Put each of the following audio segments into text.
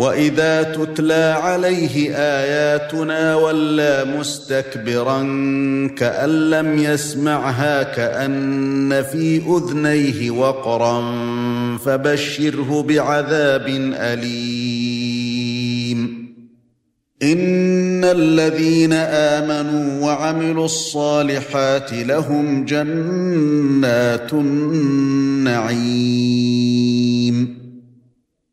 وإذا تتلى عليه آياتنا ولى مستكبرا كأن لم يسمعها كأن في أذنيه وقرا فبشره بعذاب أليم. إن الذين آمنوا وعملوا الصالحات لهم جنات النعيم.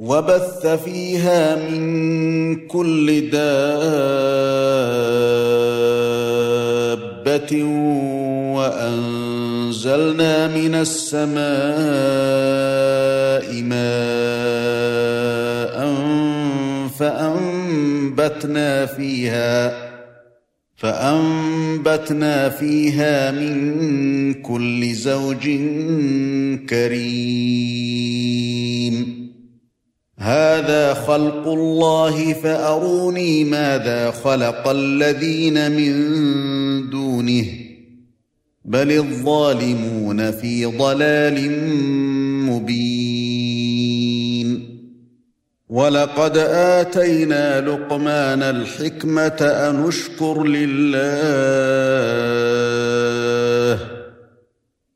وبث فيها من كل دابة وأنزلنا من السماء ماء فأنبتنا فيها فأنبتنا فيها من كل زوج كريم هذا خلق الله فأروني ماذا خلق الذين من دونه بل الظالمون في ضلال مبين. ولقد آتينا لقمان الحكمة أن اشكر لله.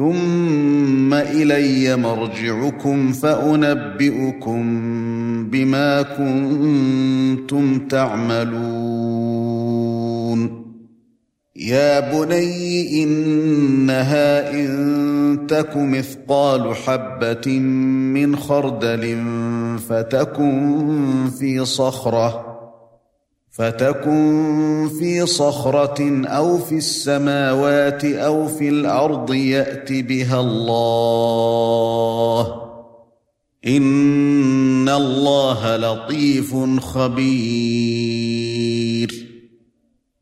ثم إلي مرجعكم فأنبئكم بما كنتم تعملون. يا بني إنها إن تك مثقال حبة من خردل فتكن في صخرة. فتكن في صخرة أو في السماوات أو في الأرض يأت بها الله. إن الله لطيف خبير.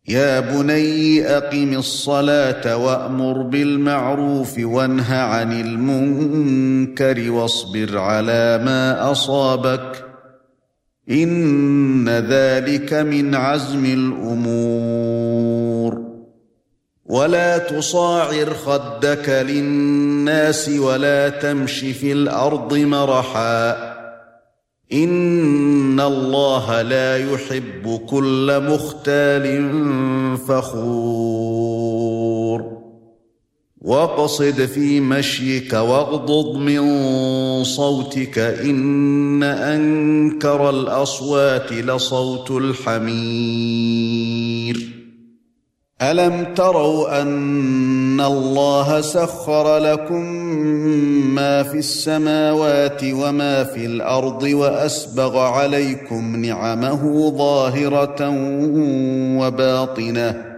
يا بني أقم الصلاة وأمر بالمعروف وانه عن المنكر واصبر على ما أصابك. إن ذلك من عزم الأمور. ولا تصاعر خدك للناس ولا تمش في الأرض مرحا. إن الله لا يحب كل مختال فخور. واقصد في مشيك واغضض من صوتك إن أنكر الأصوات لصوت الحمير. ألم تروا أن الله سخر لكم ما في السماوات وما في الأرض وأسبغ عليكم نعمه ظاهرة وباطنة؟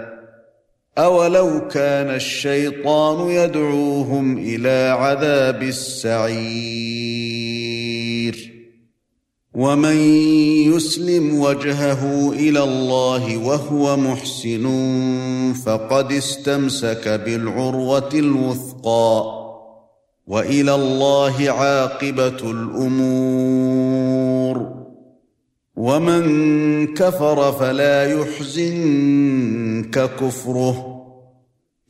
أولو كان الشيطان يدعوهم إلى عذاب السعير. ومن يسلم وجهه إلى الله وهو محسن فقد استمسك بالعروة الوثقى. وإلى الله عاقبة الأمور. ومن كفر فلا يحزنك كفره.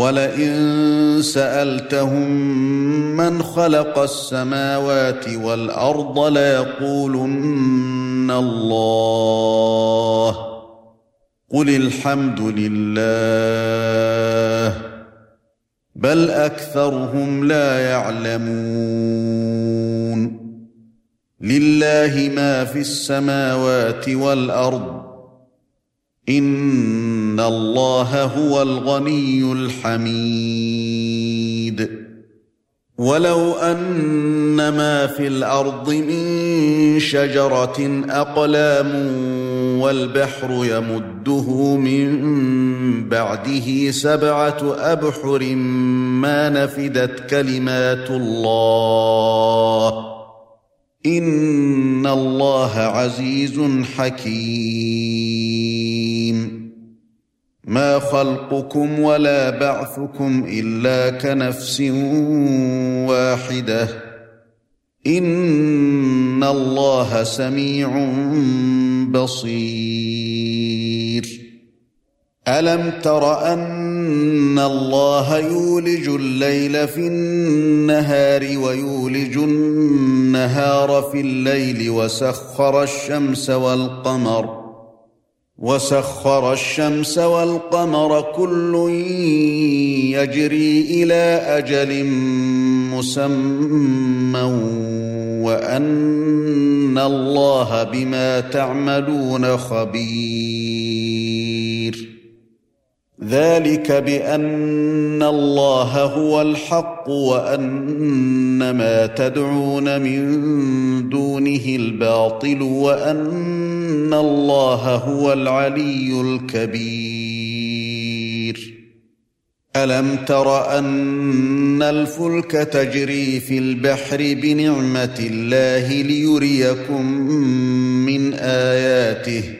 ولئن سألتهم من خلق السماوات والأرض ليقولن الله. قل الحمد لله بل أكثرهم لا يعلمون. لله ما في السماوات والأرض ان الله هو الغني الحميد ولو ان ما في الأرض من شجره اقلام والبحر يمده من بعده سبعه ابحر ما نفدت كلمات الله ان الله عزيز حكيم ما خلقكم ولا بعثكم إلا كنفس واحدة. إن الله سميع بصير. ألم تر أن الله يولج الليل في النهار ويولج النهار في الليل وسخر الشمس والقمر وسخر الشمس والقمر كل يجري إلى أجل مسمى وأن الله بما تعملون خبير. ذلك بأن الله هو الحق وأن ما تدعون من دونه الباطل وأن الله هو العلي الكبير. ألم تر أن الفلك تجري في البحر بنعمة الله ليريكم من آياته؟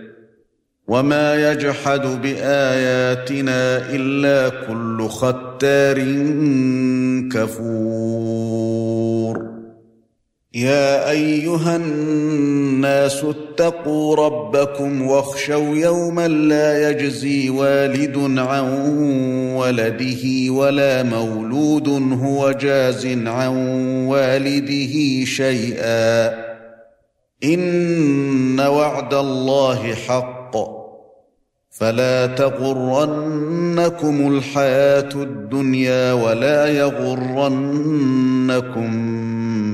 وما يجحد باياتنا الا كل ختار كفور يا ايها الناس اتقوا ربكم واخشوا يوما لا يجزي والد عن ولده ولا مولود هو جاز عن والده شيئا ان وعد الله حق فلا تغرنكم الحياة الدنيا ولا يغرنكم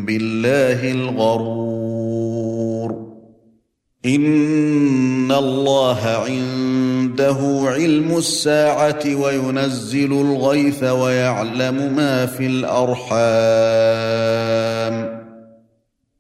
بالله الغرور. إن الله عنده علم الساعة وينزل الغيث ويعلم ما في الأرحام.